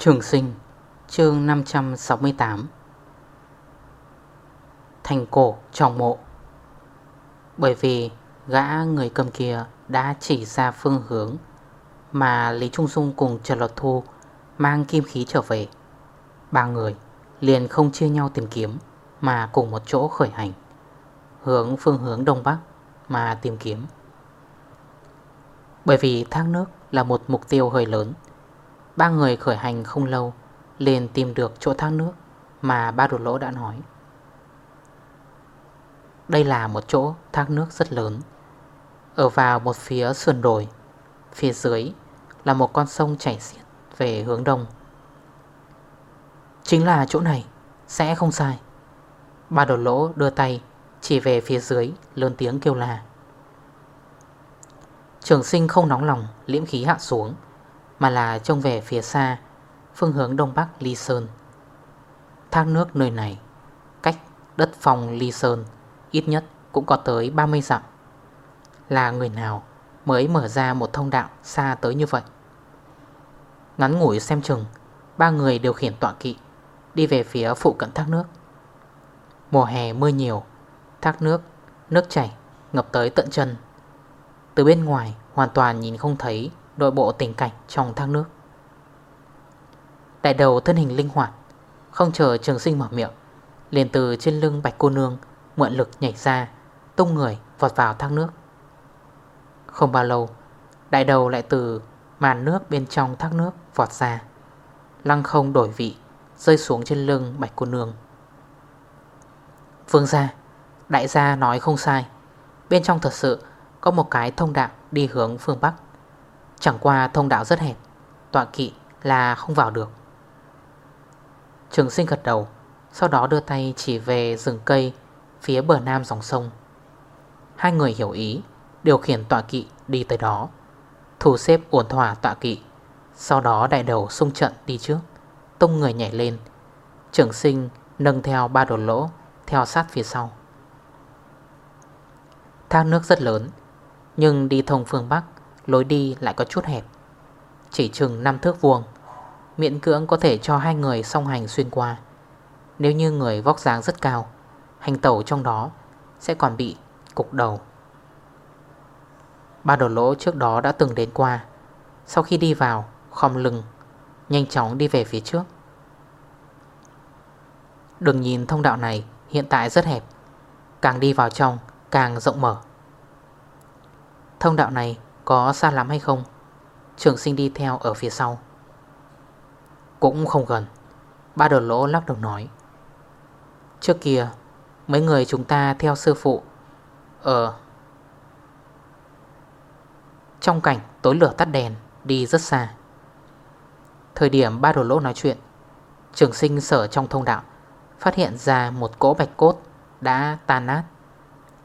Trường sinh, chương 568 Thành cổ trong mộ. Bởi vì gã người cầm kia đã chỉ ra phương hướng Mà Lý Trung Dung cùng Trần lột Thu mang kim khí trở về. Ba người liền không chia nhau tìm kiếm Mà cùng một chỗ khởi hành, Hướng phương hướng Đông Bắc mà tìm kiếm. Bởi vì thác nước là một mục tiêu hơi lớn Ba người khởi hành không lâu, liền tìm được chỗ thác nước Mà ba đột lỗ đã nói. Đây là một chỗ thác nước rất lớn. Ở vào một phía sườn đồi, Phía dưới là một con sông chảy xiết về hướng đông. Chính là chỗ này, Sẽ không sai. Ba đột lỗ đưa tay, Chỉ về phía dưới, lớn tiếng kêu là Trường sinh không nóng lòng, Liễm khí hạ xuống. Mà là trông về phía xa Phương hướng đông bắc Ly Sơn. Thác nước nơi này Cách đất phòng Ly Sơn Ít nhất cũng có tới 30 dặm. Là người nào Mới mở ra một thông đạo xa tới như vậy? Ngắn ngủi xem chừng Ba người điều khiển tọa kỵ Đi về phía phụ cận thác nước. Mùa hè mưa nhiều Thác nước, nước chảy Ngập tới tận chân. Từ bên ngoài hoàn toàn nhìn không thấy Nội bộ tình cảnh trong thác nước. Đại đầu thân hình linh hoạt, Không chờ trường sinh mở miệng, Liền từ trên lưng bạch cô nương Mượn lực nhảy ra, Tung người vọt vào thác nước. Không bao lâu, Đại đầu lại từ màn nước bên trong thác nước vọt ra, Lăng không đổi vị, Rơi xuống trên lưng bạch cô nương. Vương gia, Đại gia nói không sai. Bên trong thật sự có một cái thông đạo đi hướng phương Bắc. Chẳng qua thông đạo rất hẹp, Tọa kỵ là không vào được. Trường sinh gật đầu, Sau đó đưa tay chỉ về rừng cây Phía bờ nam dòng sông. Hai người hiểu ý, Điều khiển tọa kỵ đi tới đó. Thủ xếp ổn thỏa tọa kỵ, Sau đó đại đầu sung trận đi trước. Tông người nhảy lên, Trường sinh nâng theo ba đồ lỗ, Theo sát phía sau. Thác nước rất lớn, Nhưng đi thông phương Bắc Lối đi lại có chút hẹp. Chỉ chừng 5 thước vuông, Miễn cưỡng có thể cho hai người song hành xuyên qua. Nếu như người vóc dáng rất cao, Hành tẩu trong đó Sẽ còn bị cục đầu. Ba đồ lỗ trước đó đã từng đến qua. Sau khi đi vào, Khom lưng, Nhanh chóng đi về phía trước. Đừng nhìn thông đạo này Hiện tại rất hẹp. Càng đi vào trong, càng rộng mở. Thông đạo này có xa lắm hay không? Trường sinh đi theo ở phía sau. Cũng không gần. Ba đồ lỗ lắc đầu nói. Trước kia, Mấy người chúng ta theo sư phụ Ở Trong cảnh tối lửa tắt đèn Đi rất xa. Thời điểm ba đồ lỗ nói chuyện, Trường sinh sở trong thông đạo, Phát hiện ra một cỗ bạch cốt Đã tan nát.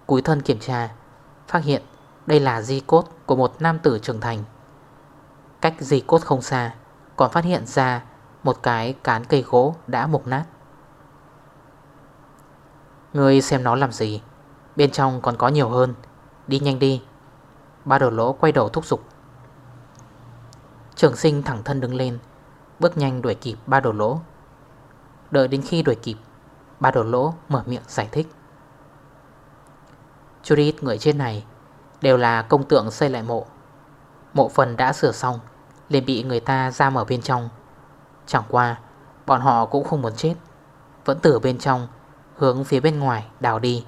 Cúi thân kiểm tra, Phát hiện đây là di cốt của một nam tử trưởng thành. Cách di cốt không xa, Còn phát hiện ra một cái cán cây gỗ đã mục nát. Ngươi xem nó làm gì? Bên trong còn có nhiều hơn. Đi nhanh đi. Ba đồ lỗ quay đầu thúc giục. Trường sinh thẳng thân đứng lên, Bước nhanh đuổi kịp ba đồ lỗ. Đợi đến khi đuổi kịp, Ba đồ lỗ mở miệng giải thích. Chút người trên này Đều là công tượng xây lại mộ. Mộ phần đã sửa xong, liền bị người ta ra mở bên trong. Chẳng qua, Bọn họ cũng không muốn chết, Vẫn từ bên trong, Hướng phía bên ngoài đào đi.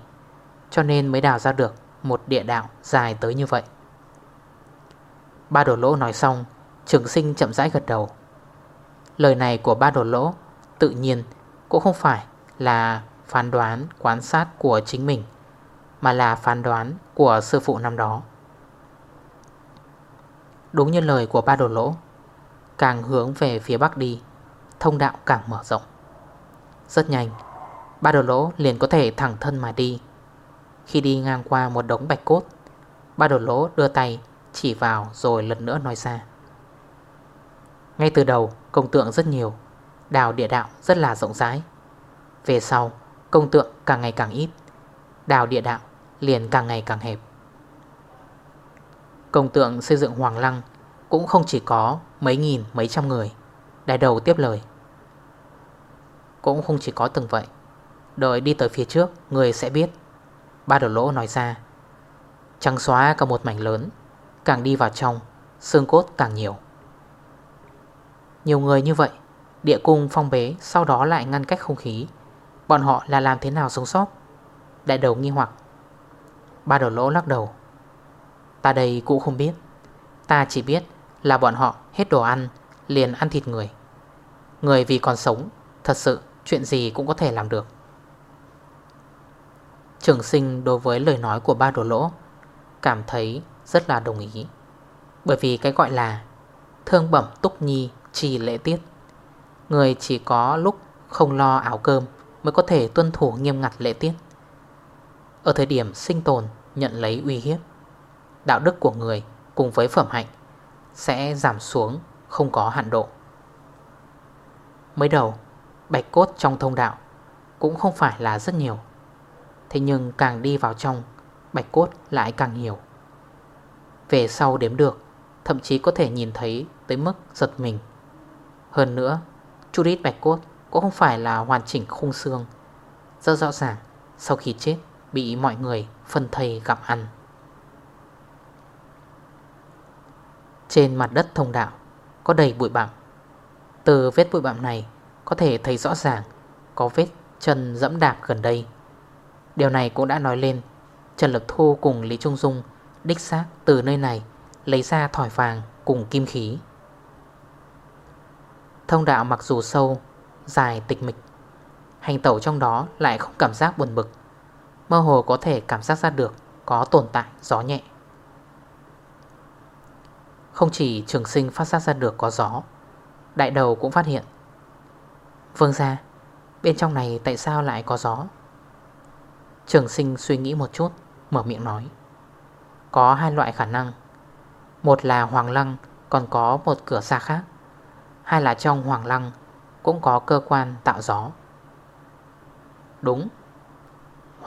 Cho nên mới đào ra được Một địa đạo dài tới như vậy. Ba đổ lỗ nói xong, Trường sinh chậm rãi gật đầu. Lời này của ba đổ lỗ Tự nhiên cũng không phải là phán đoán quan sát của chính mình. Mà là phán đoán của sư phụ năm đó. Đúng như lời của ba đồ lỗ, Càng hướng về phía bắc đi, Thông đạo càng mở rộng. Rất nhanh, Ba đồ lỗ liền có thể thẳng thân mà đi. Khi đi ngang qua một đống bạch cốt, Ba đồ lỗ đưa tay Chỉ vào rồi lần nữa nói ra. Ngay từ đầu, công tượng rất nhiều, Đào địa đạo rất là rộng rãi. Về sau, công tượng càng ngày càng ít, Đào địa đạo liền càng ngày càng hẹp. Công tượng xây dựng Hoàng Lăng Cũng không chỉ có mấy nghìn, mấy trăm người Đại đầu tiếp lời, Cũng không chỉ có từng vậy. Đợi đi tới phía trước, Người sẽ biết. Ba đầu lỗ nói ra Trăng xóa cả một mảnh lớn, Càng đi vào trong, Xương cốt càng nhiều. Nhiều người như vậy, Địa cung phong bế, Sau đó lại ngăn cách không khí. Bọn họ là làm thế nào sống sót? Đại đầu nghi hoặc Ba đầu lỗ lắc đầu. Ta đây cũng không biết. Ta chỉ biết là bọn họ hết đồ ăn, Liền ăn thịt người. Người vì còn sống, Thật sự chuyện gì cũng có thể làm được. Trường sinh đối với lời nói của ba đồ lỗ, Cảm thấy rất là đồng ý. Bởi vì cái gọi là Thương bẩm túc nhi trì lễ tiết. Người chỉ có lúc không lo áo cơm Mới có thể tuân thủ nghiêm ngặt lễ tiết. Ở thời điểm sinh tồn nhận lấy uy hiếp. Đạo đức của người cùng với phẩm hạnh Sẽ giảm xuống, không có hạn độ. Mới đầu, Bạch cốt trong thông đạo Cũng không phải là rất nhiều. Thế nhưng càng đi vào trong, Bạch cốt lại càng nhiều. Về sau đếm được, Thậm chí có thể nhìn thấy tới mức giật mình. Hơn nữa Chút ít bạch cốt cũng không phải là hoàn chỉnh khung xương. Rất rõ ràng, Sau khi chết Bị mọi người phân thầy gặp ăn. Trên mặt đất thông đạo, Có đầy bụi bặm. Từ vết bụi bặm này, Có thể thấy rõ ràng Có vết chân dẫm đạp gần đây. Điều này cũng đã nói lên, Trần Lực Thu cùng Lý Trung Dung Đích xác từ nơi này Lấy ra thỏi vàng cùng kim khí. Thông đạo mặc dù sâu, Dài, tịch mịch, Hành tẩu trong đó lại không cảm giác buồn bực. Mơ hồ có thể cảm giác ra được Có tồn tại, gió nhẹ. Không chỉ trường sinh phát giác ra được có gió, Đại đầu cũng phát hiện. Vương ra Bên trong này tại sao lại có gió? Trường sinh suy nghĩ một chút, Mở miệng nói. Có hai loại khả năng. Một là hoàng lăng, Còn có một cửa xa khác. Hai là trong hoàng lăng Cũng có cơ quan tạo gió. Đúng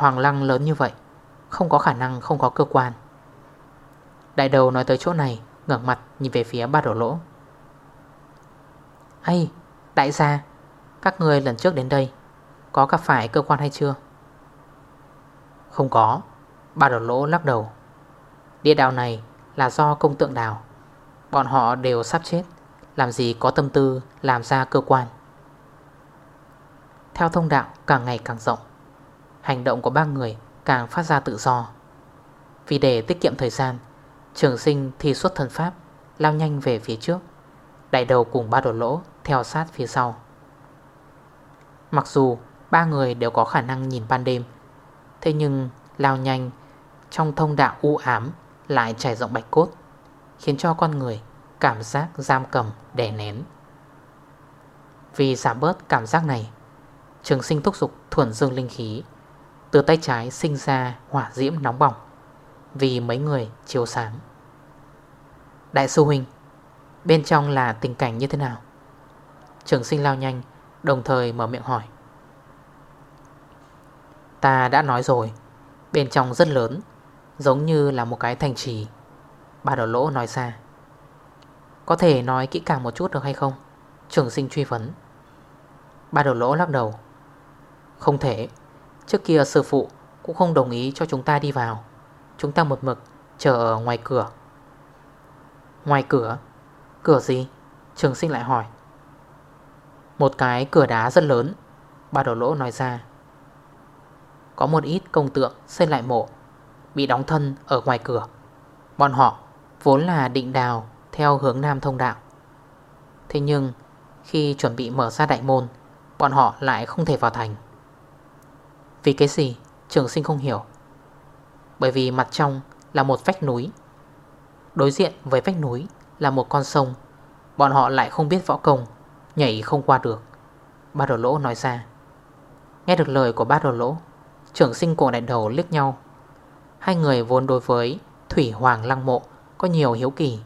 Hoàng lăng lớn như vậy, Không có khả năng không có cơ quan. Đại đầu nói tới chỗ này, ngẩng mặt nhìn về phía ba đổ lỗ. Ây, Đại gia, Các người lần trước đến đây, Có gặp phải cơ quan hay chưa? Không có Ba đổ lỗ lắc đầu. Địa đạo này là do công tượng đào, Bọn họ đều sắp chết, Làm gì có tâm tư làm ra cơ quan. Theo thông đạo càng ngày càng rộng Hành động của ba người càng phát ra tự do. Vì để tiết kiệm thời gian, Trường sinh thi xuất thân pháp, Lao nhanh về phía trước, Đại đầu cùng ba đột lỗ theo sát phía sau. Mặc dù ba người đều có khả năng nhìn ban đêm, Thế nhưng lao nhanh trong thông đạo u ám lại trải rộng bạch cốt, Khiến cho con người cảm giác giam cầm đè nén. Vì giảm bớt cảm giác này, Trường sinh thúc dục thuần dương linh khí từ tay trái sinh ra hỏa diễm nóng bỏng, Vì mấy người chiếu sáng. Đại sư huynh, Bên trong là tình cảnh như thế nào? Trường sinh lao nhanh, Đồng thời mở miệng hỏi. Ta đã nói rồi, Bên trong rất lớn, Giống như là một cái thành trì. Ba đầu lỗ nói ra. Có thể nói kỹ càng một chút được hay không? Trường sinh truy vấn. Ba đầu lỗ lắc đầu. Không thể. Trước kia sư phụ cũng không đồng ý cho chúng ta đi vào. Chúng ta một mực chờ ở ngoài cửa. Ngoài cửa? Cửa gì? Trường sinh lại hỏi. Một cái cửa đá rất lớn Ba đầu lỗ nói ra. Có một ít công tượng xây lại mộ, Bị đóng thân ở ngoài cửa. Bọn họ vốn là định đào Theo hướng nam thông đạo. Thế nhưng Khi chuẩn bị mở ra đại môn, Bọn họ lại không thể vào thành. Vì cái gì? Trường sinh không hiểu. Bởi vì mặt trong là một vách núi. Đối diện với vách núi là một con sông. Bọn họ lại không biết võ công, Nhảy không qua được. Ba đồ lỗ nói ra. Nghe được lời của ba đồ lỗ Trưởng sinh cổ đại đầu liếc nhau. Hai người vốn đối với Thủy Hoàng Lăng Mộ Có nhiều hiếu kỳ.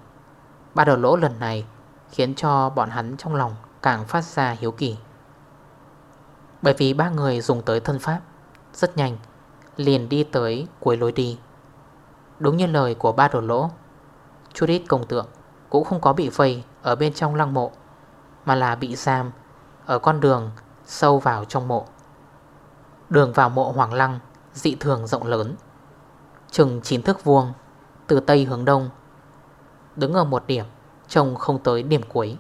Ba đồ lỗ lần này Khiến cho bọn hắn trong lòng càng phát ra hiếu kỳ. Bởi vì ba người dùng tới thân pháp rất nhanh, Liền đi tới cuối lối đi. Đúng như lời của ba đồ lỗ Chút ít công tượng Cũng không có bị vây ở bên trong lăng mộ, Mà là bị giam Ở con đường sâu vào trong mộ. Đường vào mộ Hoàng Lăng Dị thường rộng lớn, Chừng 9 thước vuông, Từ Tây hướng Đông, Đứng ở một điểm Trông không tới điểm cuối.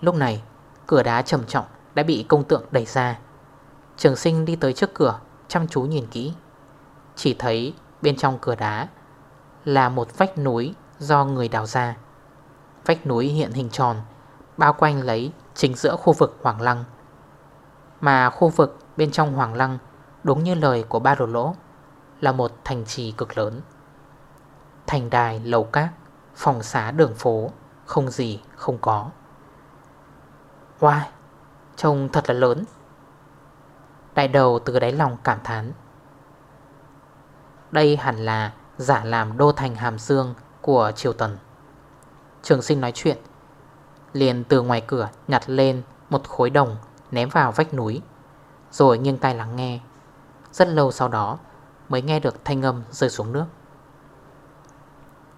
Lúc này, Cửa đá trầm trọng đã bị công tượng đẩy ra. Trường sinh đi tới trước cửa Chăm chú nhìn kỹ. Chỉ thấy bên trong cửa đá Là một vách núi do người đào ra. Vách núi hiện hình tròn Bao quanh lấy chính giữa khu vực Hoàng Lăng. Mà khu vực bên trong Hoàng Lăng Đúng như lời của ba đồ lỗ Là một thành trì cực lớn. Thành đài, lầu cát Phòng xá đường phố Không gì không có. Wow Trông thật là lớn. Đại đầu từ đáy lòng cảm thán. Đây hẳn là giả làm đô thành hàm xương của Triều Tần. Trường sinh nói chuyện, Liền từ ngoài cửa nhặt lên một khối đồng ném vào vách núi, Rồi nghiêng tay lắng nghe. Rất lâu sau đó mới nghe được thanh âm rơi xuống nước.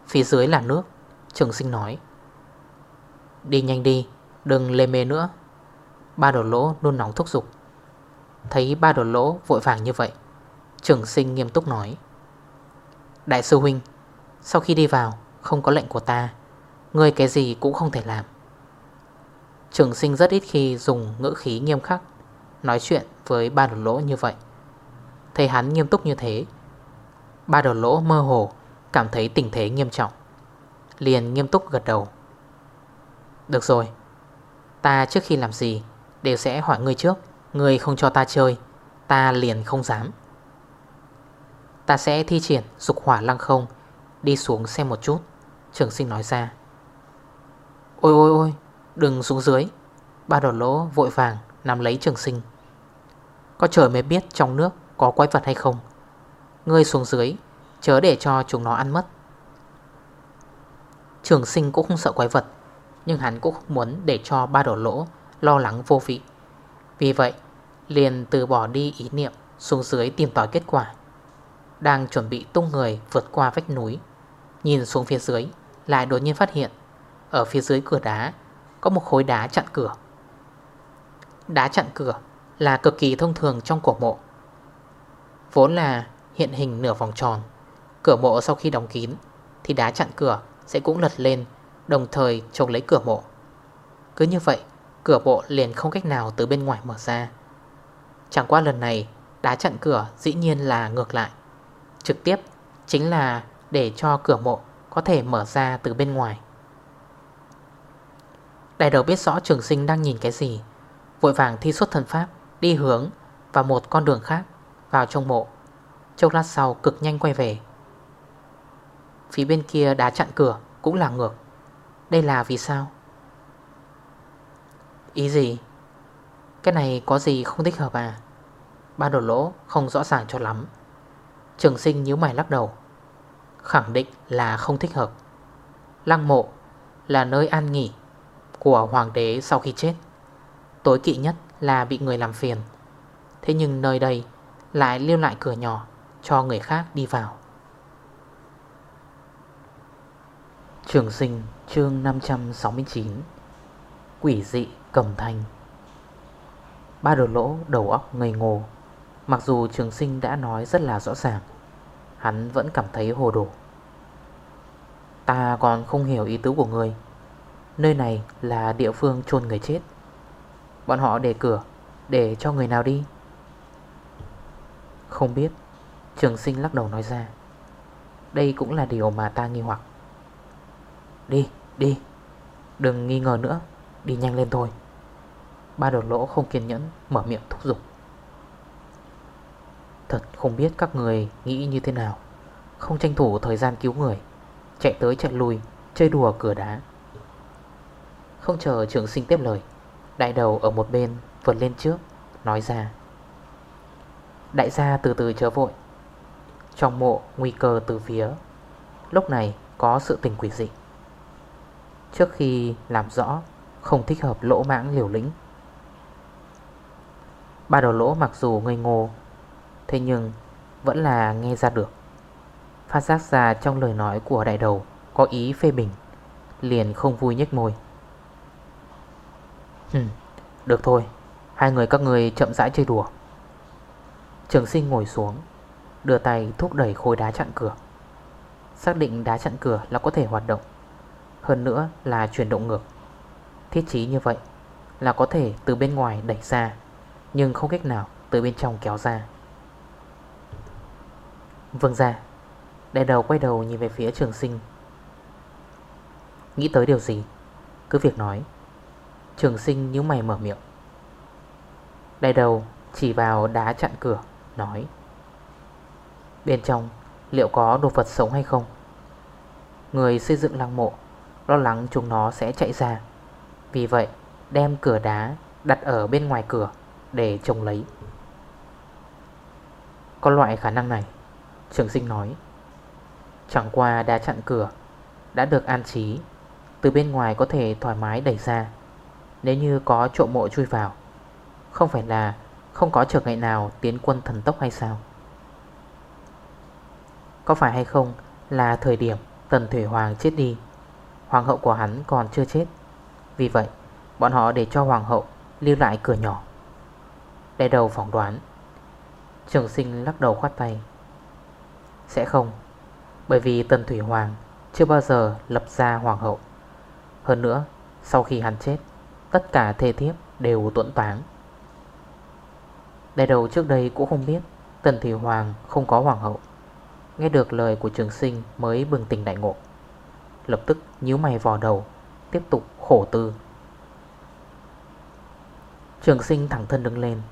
Phía dưới là nước, Trường sinh nói. Đi nhanh đi, Đừng lê mê nữa. Ba đồ lỗ luôn nóng thúc giục. Thấy ba đồ lỗ vội vàng như vậy. Trường sinh nghiêm túc nói, Đại sư huynh, Sau khi đi vào, không có lệnh của ta Người cái gì cũng không thể làm. Trường sinh rất ít khi dùng ngữ khí nghiêm khắc Nói chuyện với ba đồ lỗ như vậy. Thấy hắn nghiêm túc như thế, Ba đồ lỗ mơ hồ Cảm thấy tình thế nghiêm trọng, Liền nghiêm túc gật đầu. Được rồi, Ta trước khi làm gì Đều sẽ hỏi ngươi trước người không cho ta chơi, Ta liền không dám. Ta sẽ thi triển dục hỏa lăng không. Đi xuống xem một chút. Trường sinh nói ra. Ôi ôi ôi, Đừng xuống dưới. Ba đỏ lỗ vội vàng nắm lấy trường sinh. Có trời mới biết trong nước Có quái vật hay không. Ngươi xuống dưới, Chớ để cho chúng nó ăn mất. Trường sinh cũng không sợ quái vật, Nhưng hắn cũng không muốn để cho ba đổ lỗ Lo lắng vô vị. Vì vậy liền từ bỏ đi ý niệm, Xuống dưới tìm tòi kết quả. Đang chuẩn bị tung người vượt qua vách núi, Nhìn xuống phía dưới, Lại đột nhiên phát hiện, Ở phía dưới cửa đá, Có một khối đá chặn cửa. Đá chặn cửa là cực kỳ thông thường trong cổ mộ. Vốn là hiện hình nửa vòng tròn, Cửa mộ sau khi đóng kín Thì đá chặn cửa sẽ cũng lật lên, Đồng thời trông lấy cửa mộ. Cứ như vậy, Cửa mộ liền không cách nào từ bên ngoài mở ra. Chẳng qua lần này, Đá chặn cửa dĩ nhiên là ngược lại. Trực tiếp chính là để cho cửa mộ có thể mở ra từ bên ngoài. Đại đầu biết rõ trường sinh đang nhìn cái gì, Vội vàng thi xuất thần pháp, Đi hướng vào một con đường khác, Vào trong mộ. Chốc lát sau cực nhanh quay về. Phía bên kia đá chặn cửa Cũng là ngược. Đây là vì sao? Ý gì? Cái này có gì không thích hợp à? Ba đồ lỗ không rõ ràng cho lắm. Trường sinh nhíu mày lắc đầu. Khẳng định là không thích hợp. Lăng mộ là nơi an nghỉ Của hoàng đế sau khi chết. Tối kỵ nhất là bị người làm phiền. Thế nhưng nơi đây Lại lưu lại cửa nhỏ Cho người khác đi vào. Trường sinh chương 569 Quỷ dị cầm thanh. Ba đồ lỗ đầu óc ngây ngô. Mặc dù trường sinh đã nói rất là rõ ràng Hắn vẫn cảm thấy hồ đồ. Ta còn không hiểu ý tứ của người. Nơi này là địa phương chôn người chết. Bọn họ để cửa Để cho người nào đi? Không biết. Trường sinh lắc đầu nói ra. Đây cũng là điều mà ta nghi hoặc. Đi, đi. Đừng nghi ngờ nữa. Đi nhanh lên thôi. Ba đột lỗ không kiên nhẫn Mở miệng thúc giục. Thật không biết các người nghĩ như thế nào. Không tranh thủ thời gian cứu người. Chạy tới chạy lui, Chơi đùa cửa đá. Không chờ trường sinh tiếp lời, Đại đầu ở một bên vượt lên trước, Nói ra. Đại gia từ từ chớ vội. Trong mộ nguy cơ từ phía. Lúc này có sự tình quỷ dị. Trước khi làm rõ, Không thích hợp lỗ mãng liều lĩnh. Ba đầu lỗ mặc dù ngây ngô Thế nhưng vẫn là nghe ra được. Phát giác ra trong lời nói của đại đầu Có ý phê bình Liền không vui nhếch môi. Ừ, được thôi Hai người các người chậm rãi chơi đùa. Trường sinh ngồi xuống Đưa tay thúc đẩy khối đá chặn cửa. Xác định đá chặn cửa là có thể hoạt động Hơn nữa là chuyển động ngược. Thiết chí như vậy Là có thể từ bên ngoài đẩy ra Nhưng không cách nào từ bên trong kéo ra vâng dạ. ra Đại đầu quay đầu nhìn về phía trường sinh. Nghĩ tới điều gì? Cứ việc nói. Trường sinh nhíu mày mở miệng. Đại đầu chỉ vào đá chặn cửa, Nói. Bên trong, liệu có đồ vật sống hay không? Người xây dựng lăng mộ, Lo lắng chúng nó sẽ chạy ra. Vì vậy, đem cửa đá đặt ở bên ngoài cửa Để trông lấy. Có loại khả năng này. Trường sinh nói. Chẳng qua đá chặn cửa, Đã được an trí, Từ bên ngoài có thể thoải mái đẩy ra. Nếu như có trộm mộ chui vào, Không phải là Không có trở ngại nào tiến quân thần tốc hay sao? Có phải hay không Là thời điểm Tần Thủy Hoàng chết đi, Hoàng hậu của hắn còn chưa chết. Vì vậy, bọn họ để cho Hoàng hậu Lưu lại cửa nhỏ. Đại đầu phỏng đoán, Trường sinh lắc đầu khoát tay. Sẽ không, Bởi vì Tần Thủy Hoàng Chưa bao giờ lập ra Hoàng hậu. Hơn nữa, Sau khi hắn chết, Tất cả thê thiếp đều tuẫn toán Đại đầu trước đây cũng không biết Tần Thủy Hoàng không có Hoàng hậu. Nghe được lời của trường sinh mới bừng tỉnh đại ngộ. Lập tức nhíu mày vò đầu, Tiếp tục khổ tư. Trường sinh thẳng thân đứng lên.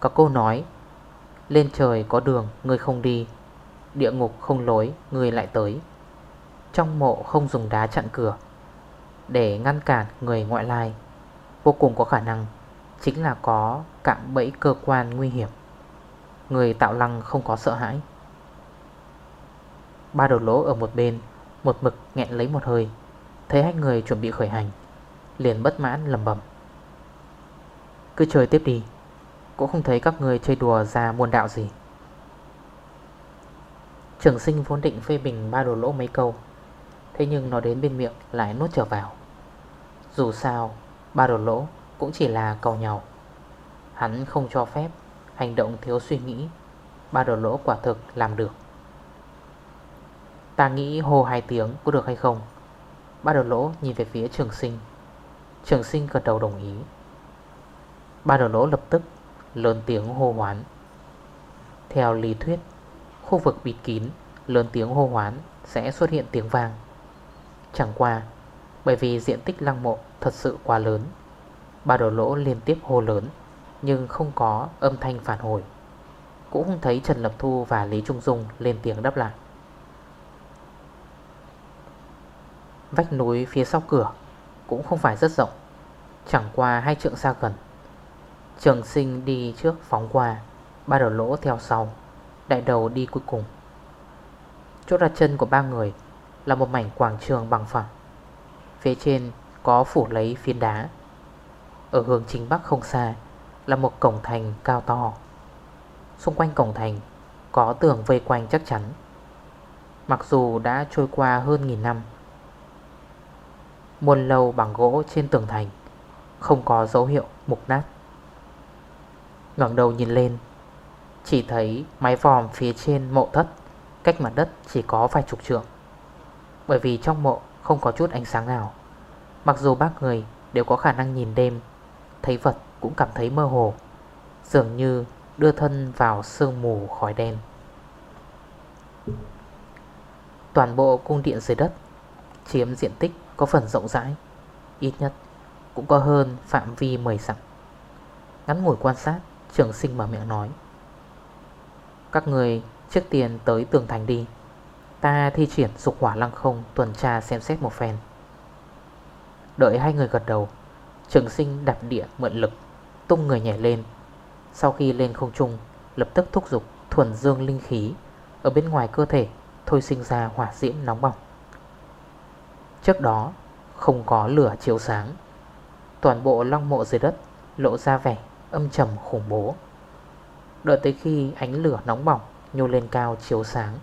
Có câu nói lên trời có đường, người không đi. Địa ngục không lối, người lại tới. Trong mộ không dùng đá chặn cửa. Để ngăn cản người ngoại lai, Vô cùng có khả năng, Chính là có cạm bẫy cơ quan nguy hiểm. Người tạo lăng không có sợ hãi. Ba đầu lỗ ở một bên, Một mực nghẹn lấy một hơi. Thấy hai người chuẩn bị khởi hành, Liền bất mãn lầm bầm Cứ chơi tiếp đi. Cũng không thấy các người chơi đùa ra buồn đạo gì. Trường sinh vốn định phê bình ba đồ lỗ mấy câu, Thế nhưng nó đến bên miệng lại nuốt trở vào. Dù sao, Ba đồ lỗ cũng chỉ là cầu nhau. Hắn không cho phép Hành động thiếu suy nghĩ, Ba đồ lỗ quả thực làm được. Ta nghĩ hô hai tiếng có được hay không? Ba đồ lỗ nhìn về phía trường sinh. Trường sinh gật đầu đồng ý. Ba đồ lỗ lập tức Lớn tiếng hô hoán. Theo lý thuyết, Khu vực bịt kín, Lớn tiếng hô hoán sẽ xuất hiện tiếng vang. Chẳng qua, Bởi vì diện tích lăng mộ thật sự quá lớn, Ba đầu lỗ liên tiếp hô lớn, Nhưng không có âm thanh phản hồi. Cũng không thấy Trần Lập Thu và Lý Trung Dung lên tiếng đáp lại. Vách núi phía sau cửa Cũng không phải rất rộng, Chẳng qua hai trượng xa gần. Trường sinh đi trước phóng qua, Ba đầu lỗ theo sau, Đại đầu đi cuối cùng. Chỗ đặt chân của ba người Là một mảnh quảng trường bằng phẳng. Phía trên có phủ lấy phiến đá. Ở hướng chính bắc không xa Là một cổng thành cao to. Xung quanh cổng thành Có tường vây quanh chắc chắn. Mặc dù đã trôi qua hơn nghìn năm, Muôn lâu bằng gỗ trên tường thành Không có dấu hiệu mục nát ngẩng đầu nhìn lên. Chỉ thấy mái vòm phía trên mộ thất, Cách mặt đất chỉ có vài chục trượng. Bởi vì trong mộ không có chút ánh sáng nào. Mặc dù bác người đều có khả năng nhìn đêm, Thấy vật cũng cảm thấy mơ hồ, Dường như đưa thân vào sương mù khói đen. Toàn bộ cung điện dưới đất Chiếm diện tích có phần rộng rãi, Ít nhất cũng có hơn phạm vi 10 dặm. Ngắn ngủi quan sát Trường sinh mở miệng nói. Các người trước tiền tới tường thành đi. Ta thi triển dục hỏa lăng không Tuần tra xem xét một phen. Đợi hai người gật đầu, Trường sinh đạp địa mượn lực, Tung người nhảy lên. Sau khi lên không trung, Lập tức thúc dục thuần dương linh khí Ở bên ngoài cơ thể Thôi sinh ra hỏa diễm nóng bỏng. Trước đó, không có lửa chiếu sáng, Toàn bộ long mộ dưới đất lộ ra vẻ âm trầm khủng bố. Đợi tới khi ánh lửa nóng bỏng nhô lên cao chiếu sáng.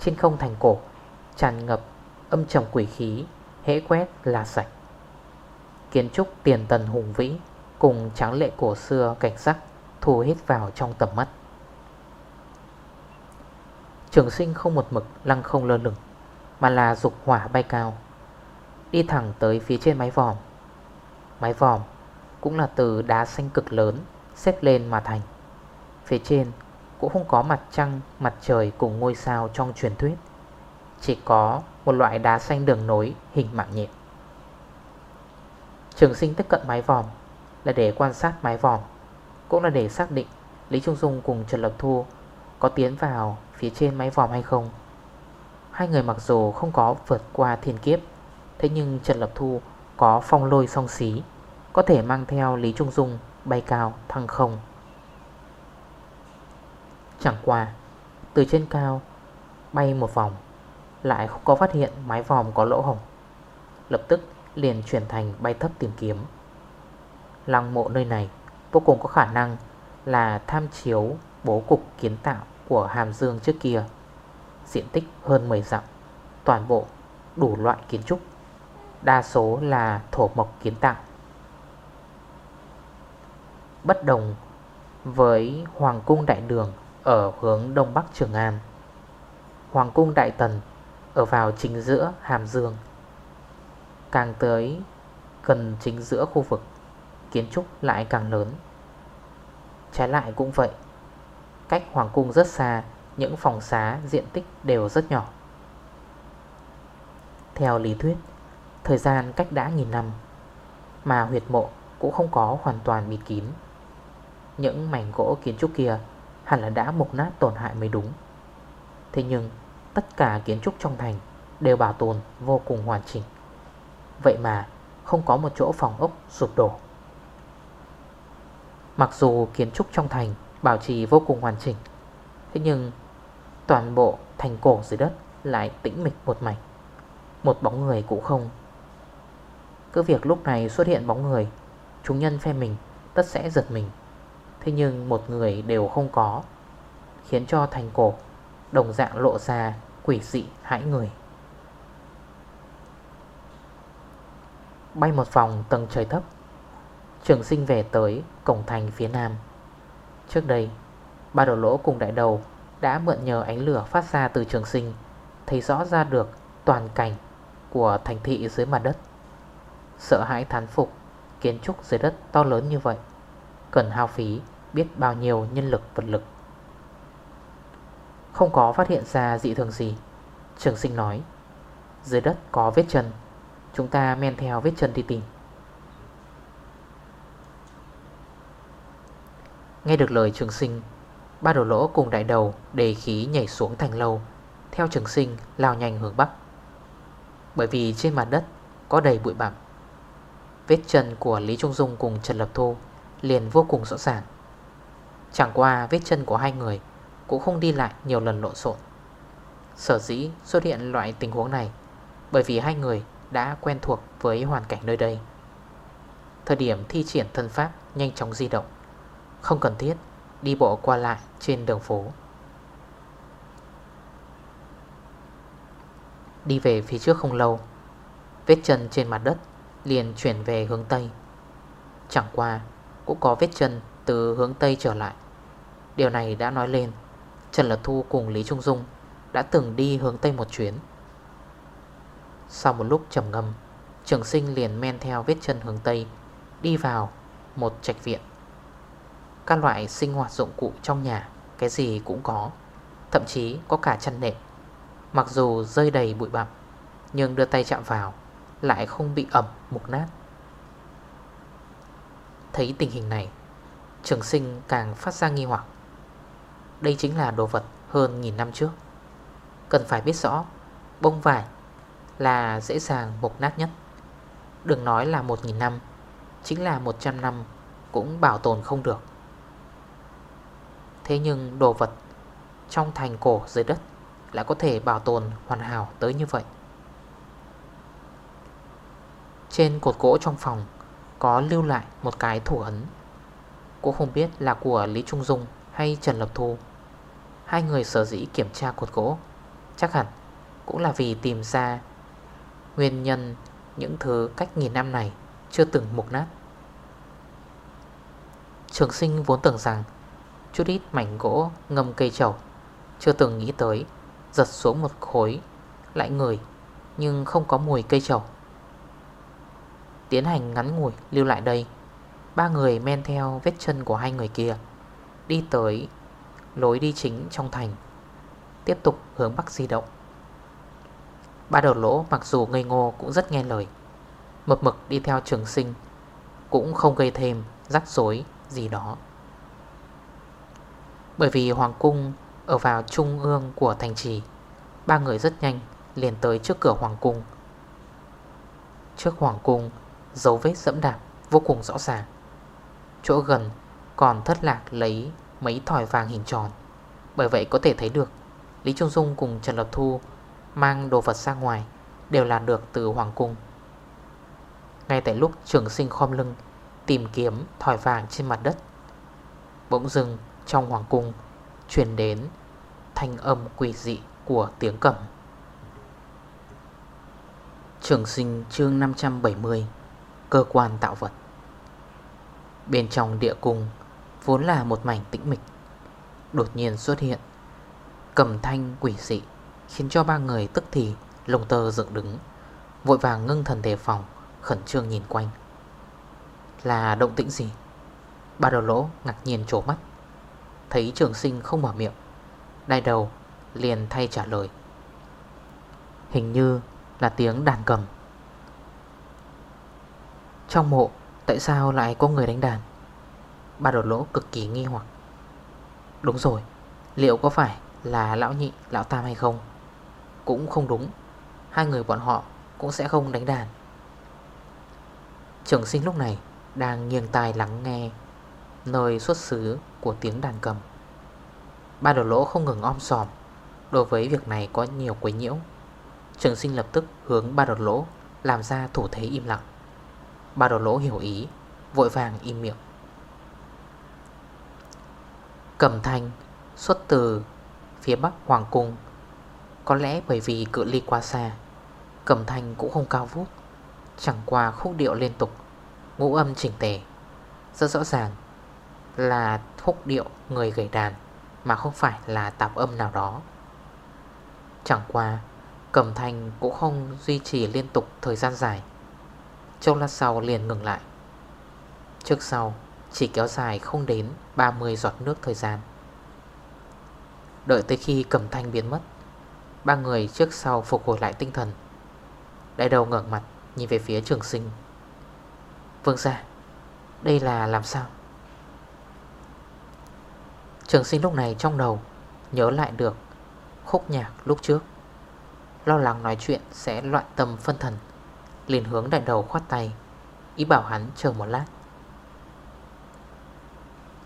Trên không thành cổ, Tràn ngập âm trầm quỷ khí, Hễ quét là sạch. Kiến trúc tiền tần hùng vĩ Cùng tráng lệ cổ xưa cảnh sắc Thu hết vào trong tầm mắt. Trường sinh không một mực lăng không lơ lửng, Mà là dục hỏa bay cao, Đi thẳng tới phía trên mái vòm. Mái vòm cũng là từ đá xanh cực lớn Xếp lên mà thành. Phía trên cũng không có mặt trăng, Mặt trời cùng ngôi sao trong truyền thuyết. Chỉ có một loại đá xanh đường nối hình mạng nhện. Trường sinh tiếp cận mái vòm Là để quan sát mái vòm, Cũng là để xác định Lý Trung Dung cùng Trần Lập Thu Có tiến vào phía trên mái vòm hay không. Hai người mặc dù không có vượt qua thiên kiếp, Thế nhưng Trần Lập Thu có phong lôi song xí. Có thể mang theo Lý Trung Dung bay cao thăng không. Chẳng qua, Từ trên cao Bay một vòng, Lại không có phát hiện mái vòm có lỗ hổng. Lập tức liền chuyển thành bay thấp tìm kiếm. Lăng mộ nơi này Vô cùng có khả năng Là tham chiếu bố cục kiến tạo Của Hàm Dương trước kia. Diện tích hơn 10 dặm, Toàn bộ đủ loại kiến trúc, Đa số là thổ mộc kiến tạo. Bất đồng với Hoàng cung Đại Đường ở hướng Đông Bắc Trường An. Hoàng cung Đại Tần ở vào chính giữa Hàm Dương, Càng tới gần chính giữa khu vực, Kiến trúc lại càng lớn. Trái lại cũng vậy, Cách Hoàng cung rất xa, Những phòng xá diện tích đều rất nhỏ. Theo lý thuyết, Thời gian cách đã nghìn năm, Mà huyệt mộ cũng không có hoàn toàn bịt kín. Những mảnh gỗ kiến trúc kia Hẳn là đã mục nát tổn hại mới đúng. Thế nhưng, Tất cả kiến trúc trong thành Đều bảo tồn vô cùng hoàn chỉnh. Vậy mà, không có một chỗ phòng ốc sụp đổ. Mặc dù kiến trúc trong thành Bảo trì vô cùng hoàn chỉnh, Thế nhưng Toàn bộ thành cổ dưới đất Lại tĩnh mịch một mảnh. Một bóng người cũng không. Cứ việc lúc này xuất hiện bóng người, Chúng nhân phe mình Tất sẽ giật mình. Thế nhưng một người đều không có, Khiến cho thành cổ, Đồng dạng lộ ra quỷ dị hãi người. Bay một vòng tầng trời thấp, Trường sinh về tới cổng thành phía nam. Trước đây, Ba đầu lỗ cùng đại đầu Đã mượn nhờ ánh lửa phát ra từ trường sinh, Thấy rõ ra được toàn cảnh Của thành thị dưới mặt đất. Sợ hãi thán phục Kiến trúc dưới đất to lớn như vậy. Cần hao phí, biết bao nhiêu nhân lực, vật lực. Không có phát hiện ra dị thường gì, Trường sinh nói. Dưới đất có vết chân, Chúng ta men theo vết chân đi tìm. Nghe được lời trường sinh, Ba đồ lỗ cùng đại đầu Đề khí nhảy xuống thành lâu, Theo trường sinh lao nhanh hướng bắc. Bởi vì trên mặt đất Có đầy bụi bặm, Vết chân của Lý Trung Dung cùng Trần Lập Thu Liền vô cùng rõ ràng. Chẳng qua vết chân của hai người Cũng không đi lại nhiều lần lộn xộn. Sở dĩ xuất hiện loại tình huống này, Bởi vì hai người đã quen thuộc với hoàn cảnh nơi đây. Thời điểm thi triển thân pháp nhanh chóng di động, Không cần thiết đi bộ qua lại trên đường phố. Đi về phía trước không lâu, Vết chân trên mặt đất liền chuyển về hướng Tây. Chẳng qua cũng có vết chân từ hướng Tây trở lại. Điều này đã nói lên, Trần Lật Thu cùng Lý Trung Dung Đã từng đi hướng Tây một chuyến. Sau một lúc trầm ngâm, Trường sinh liền men theo vết chân hướng Tây Đi vào một trạch viện. Các loại sinh hoạt dụng cụ trong nhà, Cái gì cũng có, Thậm chí có cả chăn nệm. Mặc dù rơi đầy bụi bặm, Nhưng đưa tay chạm vào Lại không bị ẩm mục nát. Thấy tình hình này, Trường sinh càng phát ra nghi hoặc. Đây chính là đồ vật hơn nghìn năm trước. Cần phải biết rõ, Bông vải là dễ dàng mục nát nhất. Đừng nói là một nghìn năm, Chính là 100 năm Cũng bảo tồn không được. Thế nhưng đồ vật Trong thành cổ dưới đất Lại có thể bảo tồn hoàn hảo tới như vậy. Trên cột gỗ trong phòng có lưu lại một cái thủ ấn. Cũng không biết là của Lý Trung Dung hay Trần Lập Thu. Hai người sở dĩ kiểm tra cột gỗ, Chắc hẳn cũng là vì tìm ra Nguyên nhân những thứ cách nghìn năm này chưa từng mục nát. Trường sinh vốn tưởng rằng Chút ít mảnh gỗ ngâm cây trầu Chưa từng nghĩ tới, Giật xuống một khối Lại người Nhưng không có mùi cây trầu. Tiến hành ngắn ngủi, lưu lại đây. Ba người men theo vết chân của hai người kia, Đi tới Lối đi chính trong thành, Tiếp tục hướng bắc di động. Ba đầu lỗ mặc dù ngây ngô cũng rất nghe lời Mực mực đi theo trường sinh Cũng không gây thêm rắc rối gì đó. Bởi vì Hoàng Cung ở vào trung ương của thành trì, Ba người rất nhanh liền tới trước cửa Hoàng Cung. Trước Hoàng Cung Dấu vết dẫm đạp vô cùng rõ ràng. Chỗ gần còn thất lạc lấy mấy thỏi vàng hình tròn. Bởi vậy có thể thấy được, Lý Trung Dung cùng Trần Lập Thu Mang đồ vật ra ngoài Đều là được từ Hoàng Cung. Ngay tại lúc trường sinh khom lưng, Tìm kiếm thỏi vàng trên mặt đất, Bỗng dưng trong Hoàng Cung Truyền đến thanh âm quỷ dị của tiếng cầm. Trường sinh chương 570 Cơ quan tạo vật. Bên trong địa cung Vốn là một mảnh tĩnh mịch, Đột nhiên xuất hiện Cầm thanh quỷ dị, Khiến cho ba người tức thì lông tơ dựng đứng, Vội vàng ngưng thần đề phòng, Khẩn trương nhìn quanh. Là động tĩnh gì? Ba đầu lỗ ngạc nhiên trổ mắt, Thấy trường sinh không mở miệng, Đai đầu liền thay trả lời. Hình như là tiếng đàn cầm. Trong mộ, Tại sao lại có người đánh đàn? Ba đột lỗ cực kỳ nghi hoặc. Đúng rồi, Liệu có phải là lão nhị, lão tam hay không? Cũng không đúng, Hai người bọn họ cũng sẽ không đánh đàn. Trường sinh lúc này Đang nghiêng tai lắng nghe Nơi xuất xứ của tiếng đàn cầm. Ba đột lỗ không ngừng om sòm, Đối với việc này có nhiều quấy nhiễu. Trường sinh lập tức hướng ba đột lỗ Làm ra thủ thế im lặng. Ba đầu lỗ hiểu ý, Vội vàng im miệng. Cầm thanh xuất từ phía bắc Hoàng Cung. Có lẽ bởi vì cự ly quá xa Cầm thanh cũng không cao vút. Chẳng qua khúc điệu liên tục, Ngũ âm chỉnh tề. Rất rõ ràng là khúc điệu người gầy đàn Mà không phải là tạp âm nào đó. Chẳng qua Cầm thanh cũng không duy trì liên tục thời gian dài. Châu lát sau liền ngừng lại. Trước sau, chỉ kéo dài không đến 30 giọt nước thời gian. Đợi tới khi cầm thanh biến mất, Ba người trước sau phục hồi lại tinh thần. Đại đầu ngẩng mặt, Nhìn về phía trường sinh. Vương ra Đây là làm sao? Trường sinh lúc này trong đầu Nhớ lại được Khúc nhạc lúc trước. Lo lắng nói chuyện sẽ loạn tâm phân thần liền hướng đại đầu khoát tay, Ý bảo hắn chờ một lát.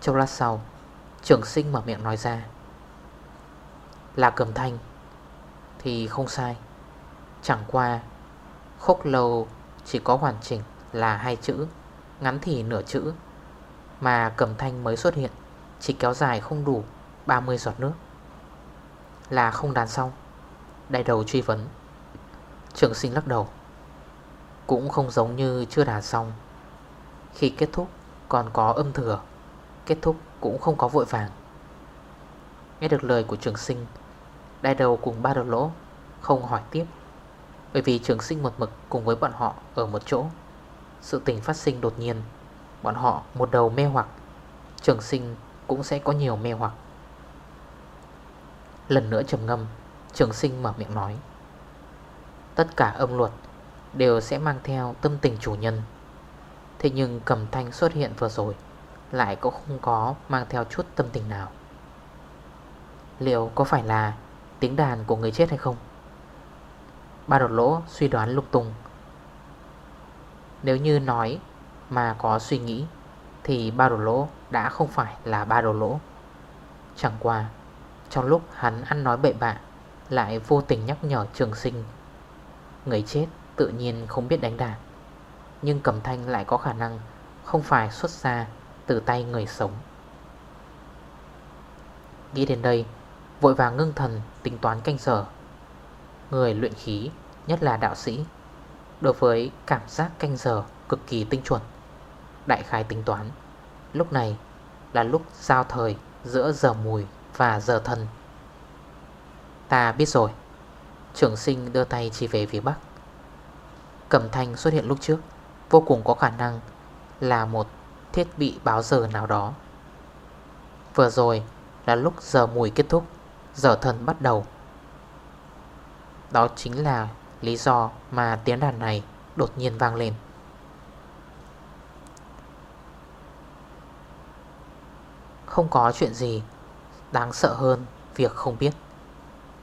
Trong lát sau, Trường sinh mở miệng nói ra, Là cầm thanh, Thì không sai. Chẳng qua, Khúc lâu chỉ có hoàn chỉnh là hai chữ, Ngắn thì nửa chữ, Mà cầm thanh mới xuất hiện Chỉ kéo dài không đủ 30 giọt nước. Là không đàn xong. Đại đầu truy vấn. Trường sinh lắc đầu. Cũng không giống như chưa đàn xong. Khi kết thúc, còn có âm thừa. Kết thúc cũng không có vội vàng. Nghe được lời của trường sinh Đại đầu cùng ba đầu lỗ, Không hỏi tiếp. Bởi vì trường sinh một mực cùng với bọn họ Ở một chỗ, Sự tình phát sinh đột nhiên, Bọn họ một đầu mê hoặc, Trường sinh cũng sẽ có nhiều mê hoặc. Lần nữa trầm ngâm, Trường sinh mở miệng nói, Tất cả âm luật Đều sẽ mang theo tâm tình chủ nhân. Thế nhưng cầm thanh xuất hiện vừa rồi, Lại cũng không có mang theo chút tâm tình nào. Liệu có phải là tiếng đàn của người chết hay không? Ba đột lỗ suy đoán lục tung. Nếu như nói mà có suy nghĩ, Thì ba đột lỗ đã không phải là ba đột lỗ. Chẳng qua, Trong lúc hắn ăn nói bậy bạ, Lại vô tình nhắc nhở trường sinh Người chết tự nhiên không biết đánh đàn Nhưng cầm thanh lại có khả năng Không phải xuất ra từ tay người sống. Nghĩ đến đây, Vội vàng ngưng thần tính toán canh giờ. Người luyện khí, Nhất là đạo sĩ, Đối với cảm giác canh giờ cực kỳ tinh chuẩn, Đại khái tính toán, Lúc này là lúc giao thời giữa giờ mùi và giờ thần. Ta biết rồi. Trưởng sinh đưa tay chỉ về phía bắc. Cầm thanh xuất hiện lúc trước, Vô cùng có khả năng Là một thiết bị báo giờ nào đó. Vừa rồi là lúc giờ mùi kết thúc, Giờ thần bắt đầu. Đó chính là lý do mà tiếng đàn này đột nhiên vang lên. Không có chuyện gì đáng sợ hơn việc không biết.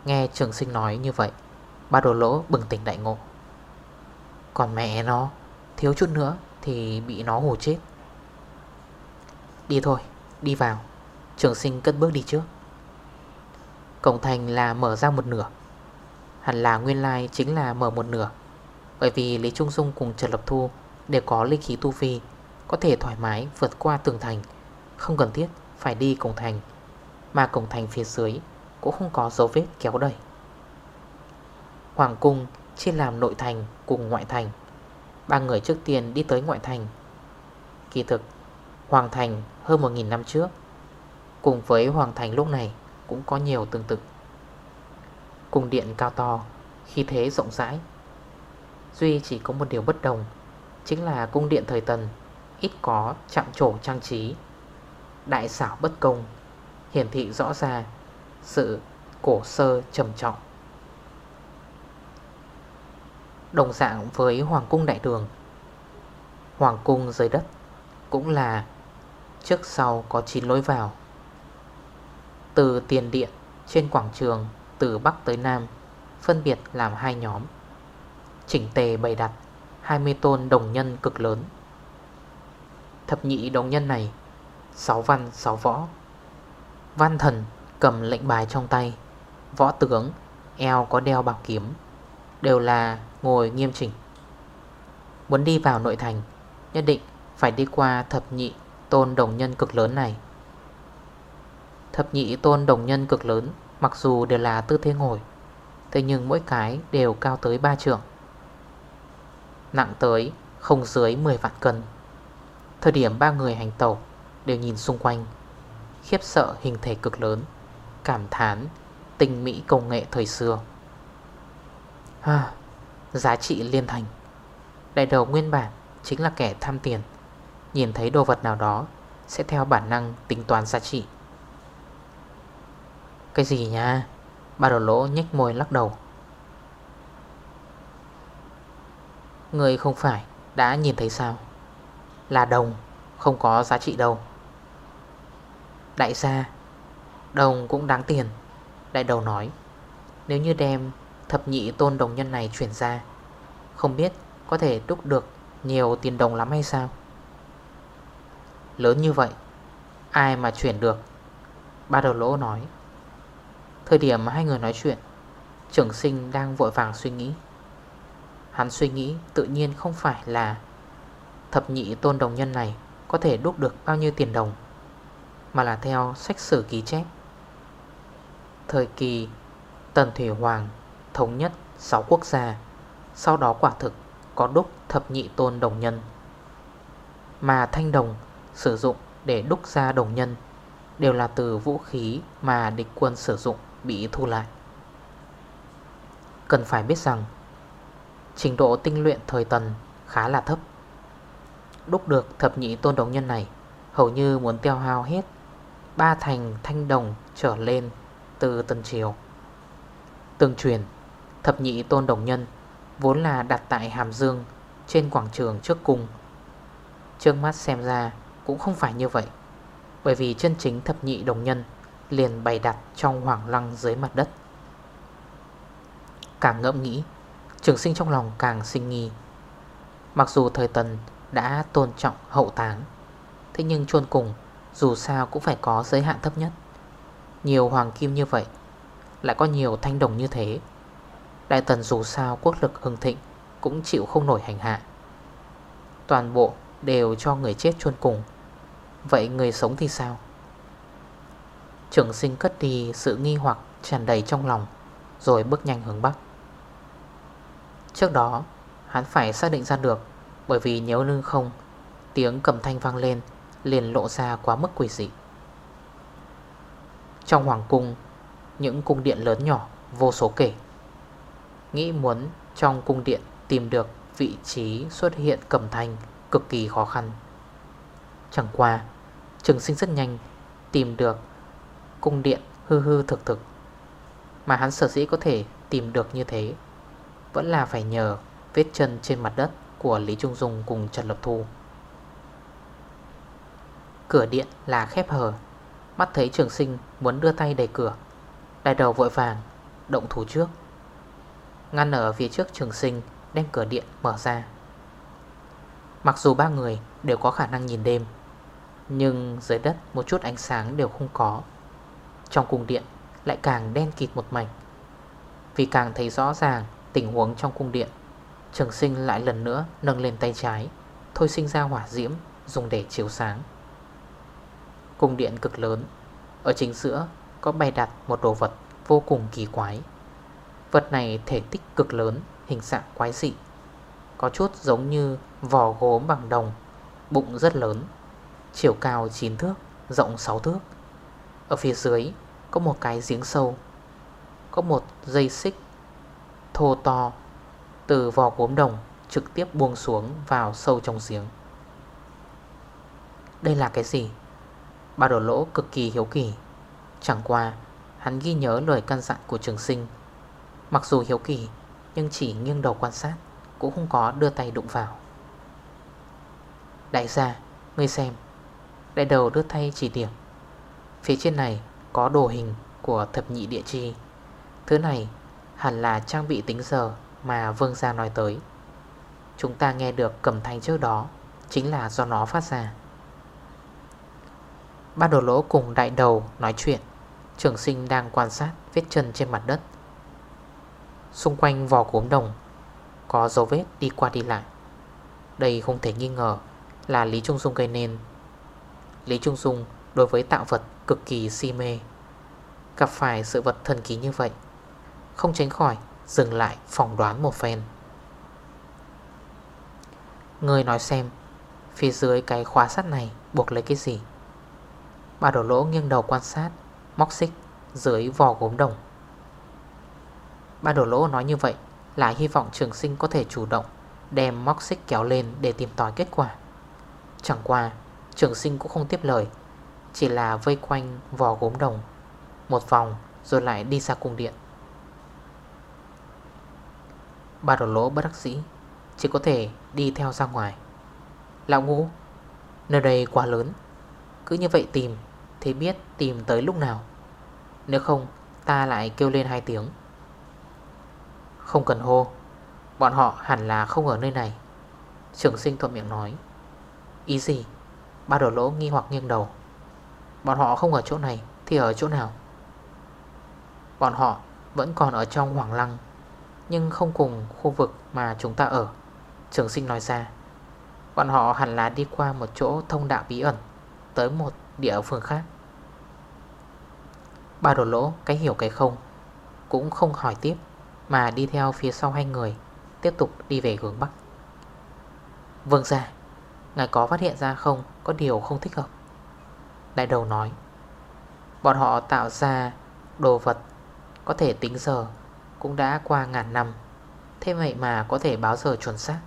Nghe trường sinh nói như vậy, Ba đồ lỗ bừng tỉnh đại ngộ. Còn mẹ nó Thiếu chút nữa thì bị nó hù chết. Đi thôi, Đi vào. Trường sinh cất bước đi trước. Cổng thành là mở ra một nửa. Hẳn là nguyên lai chính là mở một nửa. Bởi vì Lý Trung Dung cùng Trần Lập Thu Đều có linh khí tu vi, Có thể thoải mái vượt qua tường thành. Không cần thiết phải đi cổng thành, Mà cổng thành phía dưới Cũng không có dấu vết kéo đẩy. Hoàng cung chia làm nội thành cùng ngoại thành. Ba người trước tiên đi tới ngoại thành. Kỳ thực, Hoàng thành hơn 1.000 năm trước, Cùng với Hoàng thành lúc này Cũng có nhiều tương tự. Cung điện cao to Khi thế rộng rãi. Duy chỉ có một điều bất đồng, Chính là cung điện thời tần Ít có chạm trổ trang trí. Đại xảo bất công, Hiển thị rõ ra Sự cổ sơ trầm trọng. Đồng dạng với Hoàng cung đại đường. Hoàng cung dưới đất Cũng là Trước sau có 9 lối vào. Từ tiền điện Trên quảng trường Từ Bắc tới Nam Phân biệt làm hai nhóm. Chỉnh tề bày đặt 20 tôn đồng nhân cực lớn. Thập nhị đồng nhân này 6 văn 6 võ. Văn thần cầm lệnh bài trong tay. Võ tướng, Eo có đeo bảo kiếm, Đều là ngồi nghiêm chỉnh. Muốn đi vào nội thành Nhất định phải đi qua thập nhị tôn đồng nhân cực lớn này. Thập nhị tôn đồng nhân cực lớn Mặc dù đều là tư thế ngồi Thế nhưng mỗi cái đều cao tới 3 trường Nặng tới không dưới 10 vạn cân. Thời điểm ba người hành tàu Đều nhìn xung quanh Khiếp sợ hình thể cực lớn Cảm thán Tinh mỹ công nghệ thời xưa. Ha, Giá trị liên thành. Đại đầu nguyên bản Chính là kẻ tham tiền. Nhìn thấy đồ vật nào đó Sẽ theo bản năng tính toán giá trị. Cái gì nha Ba đầu lỗ nhếch môi lắc đầu. Người không phải Đã nhìn thấy sao? Là đồng, Không có giá trị đâu. Đại gia, Đồng cũng đáng tiền. Đại đầu nói, Nếu như đem thập nhị tôn đồng nhân này chuyển ra. Không biết có thể đúc được nhiều tiền đồng lắm hay sao? Lớn như vậy, Ai mà chuyển được? Ba đầu lỗ nói. Thời điểm hai người nói chuyện, Trưởng sinh đang vội vàng suy nghĩ. Hắn suy nghĩ tự nhiên không phải là Thập nhị tôn đồng nhân này Có thể đúc được bao nhiêu tiền đồng, Mà là theo sách sử ký chép. Thời kỳ Tần Thủy Hoàng Thống nhất 6 quốc gia. Sau đó quả thực có đúc thập nhị tôn đồng nhân. Mà thanh đồng sử dụng để đúc ra đồng nhân Đều là từ vũ khí mà địch quân sử dụng bị thu lại. Cần phải biết rằng, Trình độ tinh luyện thời tần khá là thấp. Đúc được thập nhị tôn đồng nhân này Hầu như muốn tiêu hao hết Ba thành thanh đồng trở lên từ tần triều. Tương truyền Thập nhị tôn đồng nhân, Vốn là đặt tại Hàm Dương, Trên quảng trường trước cung. Trước mắt xem ra cũng không phải như vậy, Bởi vì chân chính thập nhị đồng nhân Liền bày đặt trong hoàng lăng dưới mặt đất. Càng ngẫm nghĩ, Trường sinh trong lòng càng sinh nghi. Mặc dù thời tần đã tôn trọng hậu táng, Thế nhưng chôn cùng Dù sao cũng phải có giới hạn thấp nhất. Nhiều hoàng kim như vậy, Lại có nhiều thanh đồng như thế. Đại tần dù sao quốc lực hưng thịnh, Cũng chịu không nổi hành hạ. Toàn bộ đều cho người chết chôn cùng. Vậy người sống thì sao? Trường sinh cất đi sự nghi hoặc tràn đầy trong lòng, Rồi bước nhanh hướng Bắc. Trước đó, hắn phải xác định ra được, Bởi vì nhớ lưng không, Tiếng cầm thanh vang lên, Liền lộ ra quá mức quỷ dị. Trong hoàng cung, Những cung điện lớn nhỏ, Vô số kể. Nghĩ muốn trong cung điện Tìm được vị trí xuất hiện cầm thanh Cực kỳ khó khăn. Chẳng qua, Trường sinh rất nhanh Tìm được cung điện hư hư thực thực. Mà hắn sở dĩ có thể tìm được như thế Vẫn là phải nhờ vết chân trên mặt đất của Lý Trung Dung cùng Trần Lập Thu. Cửa điện là khép hờ, Mắt thấy trường sinh muốn đưa tay đẩy cửa Đại đầu vội vàng, Động thủ trước. Ngăn ở phía trước trường sinh, Đem cửa điện mở ra. Mặc dù ba người đều có khả năng nhìn đêm, Nhưng dưới đất một chút ánh sáng đều không có. Trong cung điện lại càng đen kịt một mảnh. Vì càng thấy rõ ràng tình huống trong cung điện, Trường sinh lại lần nữa nâng lên tay trái, Thôi sinh ra hỏa diễm Dùng để chiếu sáng. Cung điện cực lớn, Ở chính giữa có bày đặt một đồ vật Vô cùng kỳ quái. Vật này thể tích cực lớn, Hình dạng quái dị. Có chút giống như vỏ gốm bằng đồng, Bụng rất lớn, Chiều cao 9 thước, Rộng 6 thước. Ở phía dưới có một cái giếng sâu, Có một dây xích Thô to từ vỏ gốm đồng trực tiếp buông xuống vào sâu trong giếng. Đây là cái gì? ba đổ lỗ cực kỳ hiếu kỳ. Chẳng qua, Hắn ghi nhớ lời căn dặn của trường sinh Mặc dù hiếu kỳ, Nhưng chỉ nghiêng đầu quan sát, Cũng không có đưa tay đụng vào. Đại gia, Ngươi xem. Đại đầu đưa tay chỉ điểm. Phía trên này có đồ hình của thập nhị địa chi. Thứ này hẳn là trang bị tính giờ mà Vương Gia nói tới. Chúng ta nghe được cầm thanh trước đó, Chính là do nó phát ra. Ba đồ lỗ cùng đại đầu nói chuyện. Trường sinh đang quan sát vết chân trên mặt đất. Xung quanh vò gốm đồng, Có dấu vết đi qua đi lại. Đây không thể nghi ngờ Là Lý Trung Dung gây nên. Lý Trung Dung đối với tạo vật cực kỳ si mê. Gặp phải sự vật thần kỳ như vậy, Không tránh khỏi Dừng lại phỏng đoán một phen. Người nói xem, Phía dưới cái khóa sắt này buộc lấy cái gì? Bà đổ lỗ nghiêng đầu quan sát, Móc xích dưới vò gốm đồng. Bà đổ lỗ nói như vậy Là hy vọng trường sinh có thể chủ động Đem móc xích kéo lên để tìm tòi kết quả. Chẳng qua, Trường sinh cũng không tiếp lời, Chỉ là vây quanh vò gốm đồng, Một vòng rồi lại đi ra cung điện. Ba đồ lỗ bất đắc dĩ, Chỉ có thể đi theo ra ngoài. Lão ngũ, Nơi đây quá lớn, Cứ như vậy tìm Thì biết tìm tới lúc nào. Nếu không, ta lại kêu lên hai tiếng. Không cần hô. Bọn họ hẳn là không ở nơi này. Trường sinh thuận miệng nói. Ý gì? Ba đồ lỗ nghi hoặc nghiêng đầu. Bọn họ không ở chỗ này Thì ở chỗ nào? Bọn họ vẫn còn ở trong hoàng lăng, nhưng không cùng khu vực mà chúng ta ở. Trường sinh nói ra. Bọn họ hẳn là đi qua một chỗ thông đạo bí ẩn, Tới một địa phương khác. Ba đồ lỗ, cái hiểu cái không, Cũng không hỏi tiếp. Mà đi theo phía sau hai người, Tiếp tục đi về hướng Bắc. Vâng ra Ngài có phát hiện ra không? Có điều không thích hợp. Đại đầu nói, Bọn họ tạo ra đồ vật Có thể tính giờ, cũng đã qua ngàn năm, Thế vậy mà có thể báo giờ chuẩn xác.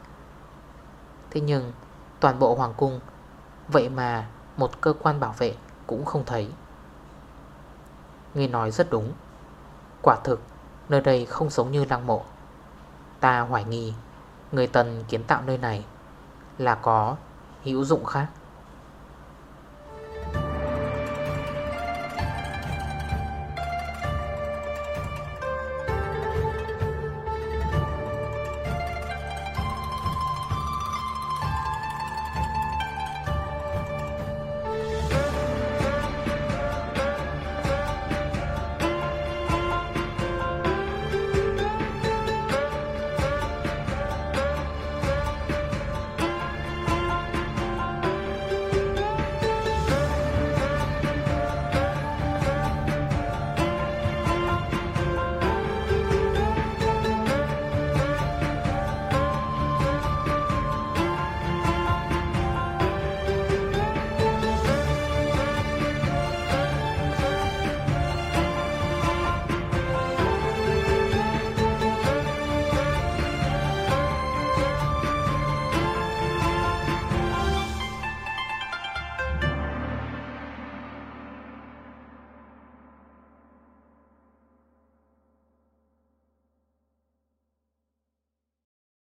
Thế nhưng, Toàn bộ hoàng cung, Vậy mà một cơ quan bảo vệ Cũng không thấy. Ngươi nói rất đúng. Quả thực Nơi đây không giống như lăng mộ. Ta hoài nghi, Người tần kiến tạo nơi này Là có hữu dụng khác.